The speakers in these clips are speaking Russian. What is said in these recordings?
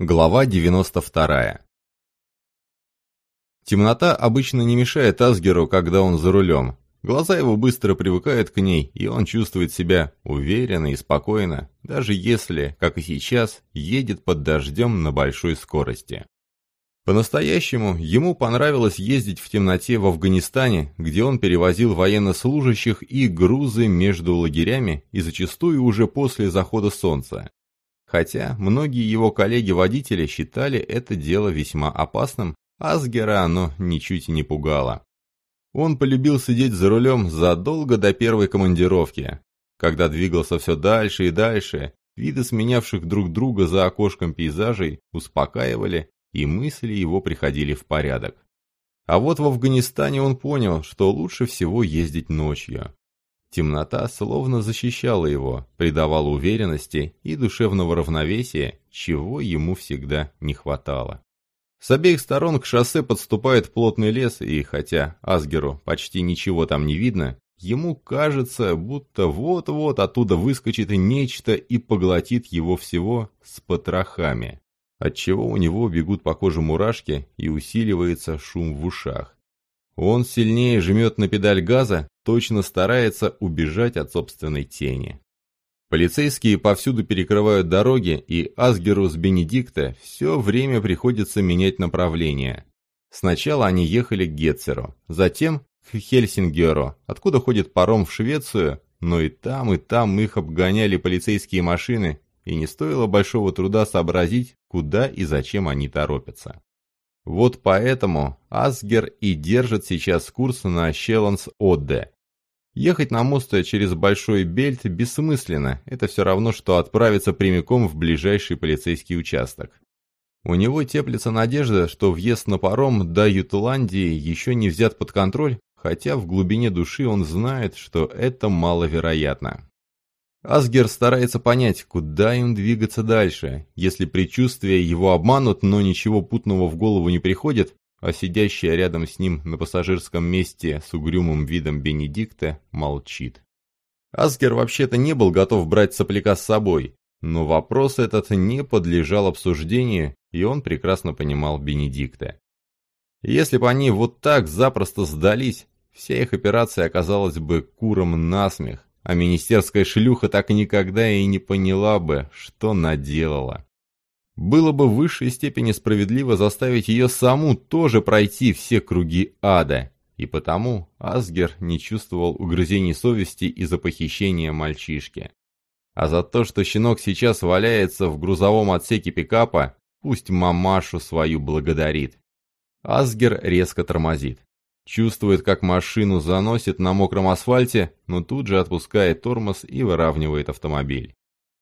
Глава 92. Темнота обычно не мешает Асгеру, когда он за рулем. Глаза его быстро привыкают к ней, и он чувствует себя уверенно и спокойно, даже если, как и сейчас, едет под дождем на большой скорости. По-настоящему ему понравилось ездить в темноте в Афганистане, где он перевозил военнослужащих и грузы между лагерями и зачастую уже после захода солнца. Хотя многие его коллеги-водители считали это дело весьма опасным, Асгера оно ничуть не пугало. Он полюбил сидеть за рулем задолго до первой командировки. Когда двигался все дальше и дальше, виды сменявших друг друга за окошком пейзажей успокаивали, и мысли его приходили в порядок. А вот в Афганистане он понял, что лучше всего ездить ночью. Темнота словно защищала его, придавала уверенности и душевного равновесия, чего ему всегда не хватало. С обеих сторон к шоссе подступает плотный лес, и хотя Асгеру почти ничего там не видно, ему кажется, будто вот-вот оттуда выскочит нечто и поглотит его всего с потрохами, отчего у него бегут по коже мурашки и усиливается шум в ушах. Он сильнее жмет на педаль газа, точно старается убежать от собственной тени. Полицейские повсюду перекрывают дороги, и Асгеру с Бенедикта все время приходится менять направление. Сначала они ехали к Гетцеру, затем к Хельсингеру, откуда ходит паром в Швецию, но и там, и там их обгоняли полицейские машины, и не стоило большого труда сообразить, куда и зачем они торопятся. Вот поэтому Асгер и держит сейчас курс на Щеланс-Одде. Ехать на мост через Большой Бельт бессмысленно, это все равно, что отправиться прямиком в ближайший полицейский участок. У него теплится надежда, что въезд на паром до Ютландии еще не взят под контроль, хотя в глубине души он знает, что это маловероятно. Асгер старается понять, куда им двигаться дальше. Если предчувствия его обманут, но ничего путного в голову не приходит, а сидящая рядом с ним на пассажирском месте с угрюмым видом Бенедикта молчит. Асгер вообще-то не был готов брать сопляка с собой, но вопрос этот не подлежал обсуждению, и он прекрасно понимал Бенедикта. Если бы они вот так запросто сдались, вся их операция оказалась бы куром насмех, а министерская шлюха так никогда и не поняла бы, что наделала. Было бы в высшей степени справедливо заставить ее саму тоже пройти все круги ада, и потому Асгер не чувствовал угрызений совести из-за похищения мальчишки. А за то, что щенок сейчас валяется в грузовом отсеке пикапа, пусть мамашу свою благодарит. Асгер резко тормозит. Чувствует, как машину заносит на мокром асфальте, но тут же отпускает тормоз и выравнивает автомобиль.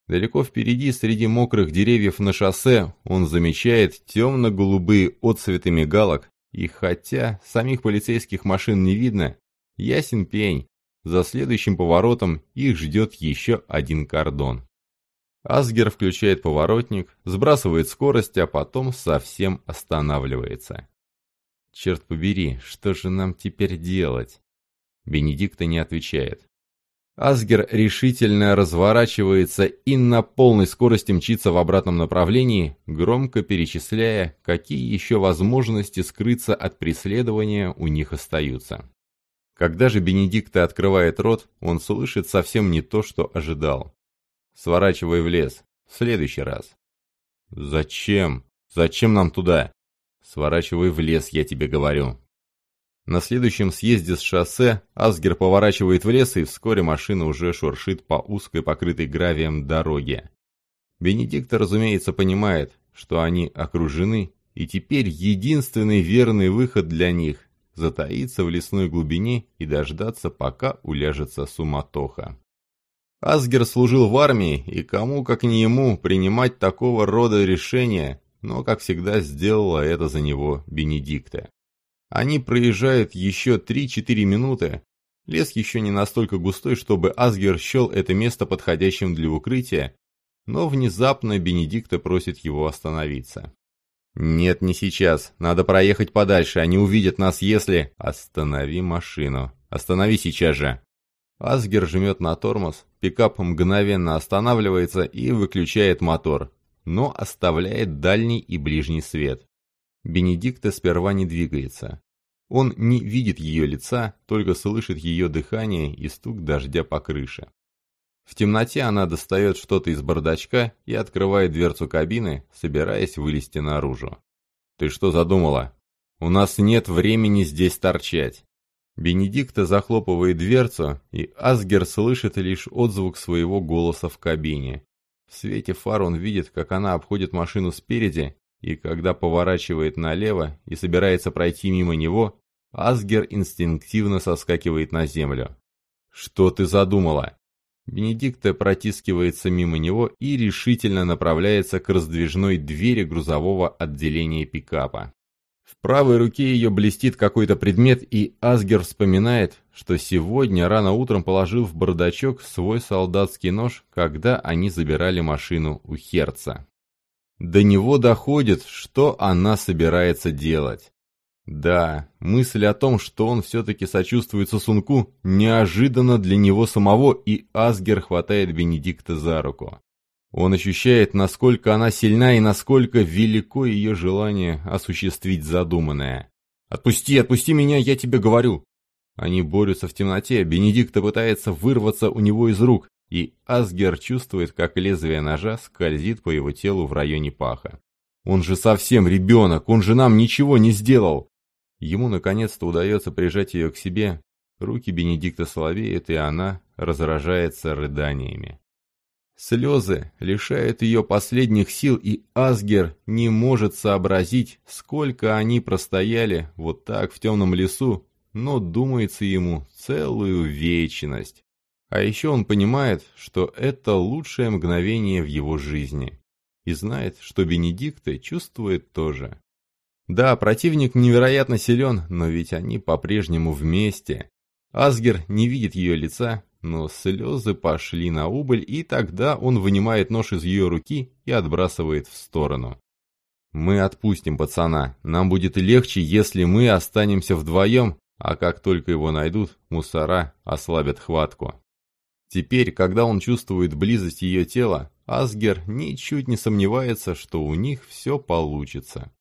Далеко впереди, среди мокрых деревьев на шоссе, он замечает темно-голубые отцветы мигалок, и хотя самих полицейских машин не видно, ясен пень, за следующим поворотом их ждет еще один кордон. Асгер включает поворотник, сбрасывает скорость, а потом совсем останавливается. Черт побери, что же нам теперь делать? Бенедикта не отвечает. Асгер решительно разворачивается и на полной скорости мчится в обратном направлении, громко перечисляя, какие еще возможности скрыться от преследования у них остаются. Когда же Бенедикта открывает рот, он слышит совсем не то, что ожидал. «Сворачивай в лес. В следующий раз». «Зачем? Зачем нам туда?» Сворачивай в лес, я тебе говорю. На следующем съезде с шоссе Асгер поворачивает в лес, и вскоре машина уже шуршит по узкой, покрытой гравием дороге. Бенедикт, разумеется, понимает, что они окружены, и теперь единственный верный выход для них – затаиться в лесной глубине и дождаться, пока уляжется суматоха. Асгер служил в армии, и кому, как не ему, принимать такого рода решения, но, как всегда, сделала это за него Бенедикта. Они проезжают еще 3-4 минуты. Лес еще не настолько густой, чтобы Асгер счел это место подходящим для укрытия, но внезапно Бенедикта просит его остановиться. «Нет, не сейчас. Надо проехать подальше. Они увидят нас, если...» «Останови машину. Останови сейчас же!» Асгер жмет на тормоз, пикап мгновенно останавливается и выключает мотор. Но оставляет дальний и ближний свет. Бенедикта сперва не двигается. Он не видит ее лица, только слышит ее дыхание и стук дождя по крыше. В темноте она достает что-то из бардачка и открывает дверцу кабины, собираясь вылезти наружу. «Ты что задумала? У нас нет времени здесь торчать». Бенедикта захлопывает дверцу, и Асгер слышит лишь отзвук своего голоса в кабине. В свете фар он видит, как она обходит машину спереди, и когда поворачивает налево и собирается пройти мимо него, Асгер инстинктивно соскакивает на землю. «Что ты задумала?» Бенедикта протискивается мимо него и решительно направляется к раздвижной двери грузового отделения пикапа. В правой руке ее блестит какой-то предмет, и Асгер вспоминает, что сегодня рано утром положил в бардачок свой солдатский нож, когда они забирали машину у Херца. До него доходит, что она собирается делать. Да, мысль о том, что он все-таки сочувствует сосунку, неожиданно для него самого, и Асгер хватает Бенедикта за руку. Он ощущает, насколько она сильна и насколько велико ее желание осуществить задуманное. «Отпусти, отпусти меня, я тебе говорю!» Они борются в темноте, Бенедикта пытается вырваться у него из рук, и Асгер чувствует, как лезвие ножа скользит по его телу в районе паха. «Он же совсем ребенок, он же нам ничего не сделал!» Ему наконец-то удается прижать ее к себе. Руки Бенедикта соловеют, и она разражается рыданиями. Слезы лишают ее последних сил, и Асгер не может сообразить, сколько они простояли вот так в темном лесу, но думается ему целую вечность. А еще он понимает, что это лучшее мгновение в его жизни. И знает, что Бенедикта чувствует тоже. Да, противник невероятно силен, но ведь они по-прежнему вместе. Асгер не видит ее лица, но слезы пошли на убыль, и тогда он вынимает нож из ее руки и отбрасывает в сторону. «Мы отпустим пацана. Нам будет легче, если мы останемся вдвоем, а как только его найдут, мусора ослабят хватку». Теперь, когда он чувствует близость ее тела, Асгер ничуть не сомневается, что у них все получится.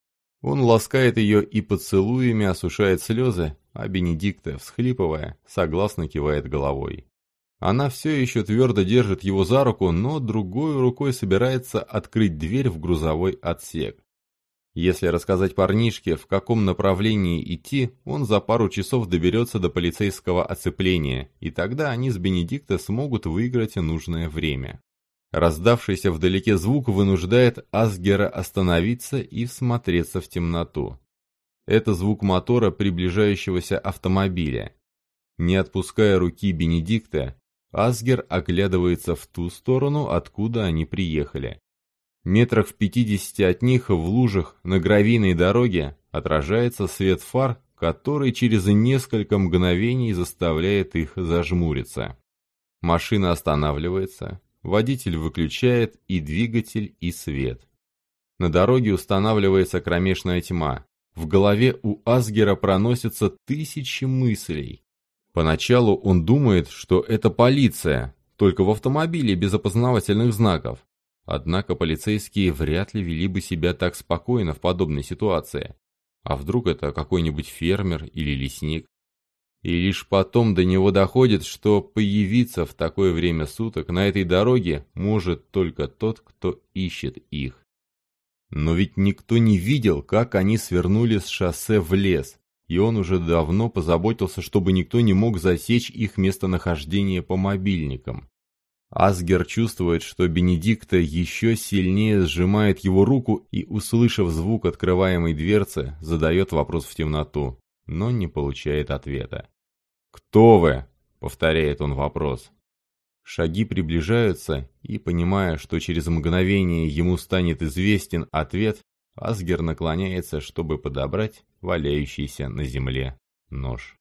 Он ласкает ее и поцелуями осушает слезы, а Бенедикта, всхлипывая, согласно кивает головой. Она все еще твердо держит его за руку, но другой рукой собирается открыть дверь в грузовой отсек. Если рассказать парнишке, в каком направлении идти, он за пару часов доберется до полицейского оцепления, и тогда они с Бенедикта смогут выиграть нужное время. Раздавшийся вдалеке звук вынуждает Асгера остановиться и всмотреться в темноту. Это звук мотора приближающегося автомобиля. Не отпуская руки Бенедикта, Асгер оглядывается в ту сторону, откуда они приехали. Метрах в пятидесяти от них, в лужах на гравийной дороге, отражается свет фар, который через несколько мгновений заставляет их зажмуриться. Машина останавливается, Водитель выключает и двигатель, и свет. На дороге устанавливается кромешная тьма. В голове у Асгера проносятся тысячи мыслей. Поначалу он думает, что это полиция, только в автомобиле без опознавательных знаков. Однако полицейские вряд ли вели бы себя так спокойно в подобной ситуации. А вдруг это какой-нибудь фермер или лесник? и лишь потом до него доходит, что появиться в такое время суток на этой дороге может только тот, кто ищет их. Но ведь никто не видел, как они свернули с шоссе в лес, и он уже давно позаботился, чтобы никто не мог засечь их местонахождение по мобильникам. Асгер чувствует, что Бенедикта еще сильнее сжимает его руку и, услышав звук открываемой дверцы, задает вопрос в темноту, но не получает ответа. «Кто вы?» — повторяет он вопрос. Шаги приближаются, и, понимая, что через мгновение ему станет известен ответ, Асгер наклоняется, чтобы подобрать валяющийся на земле нож.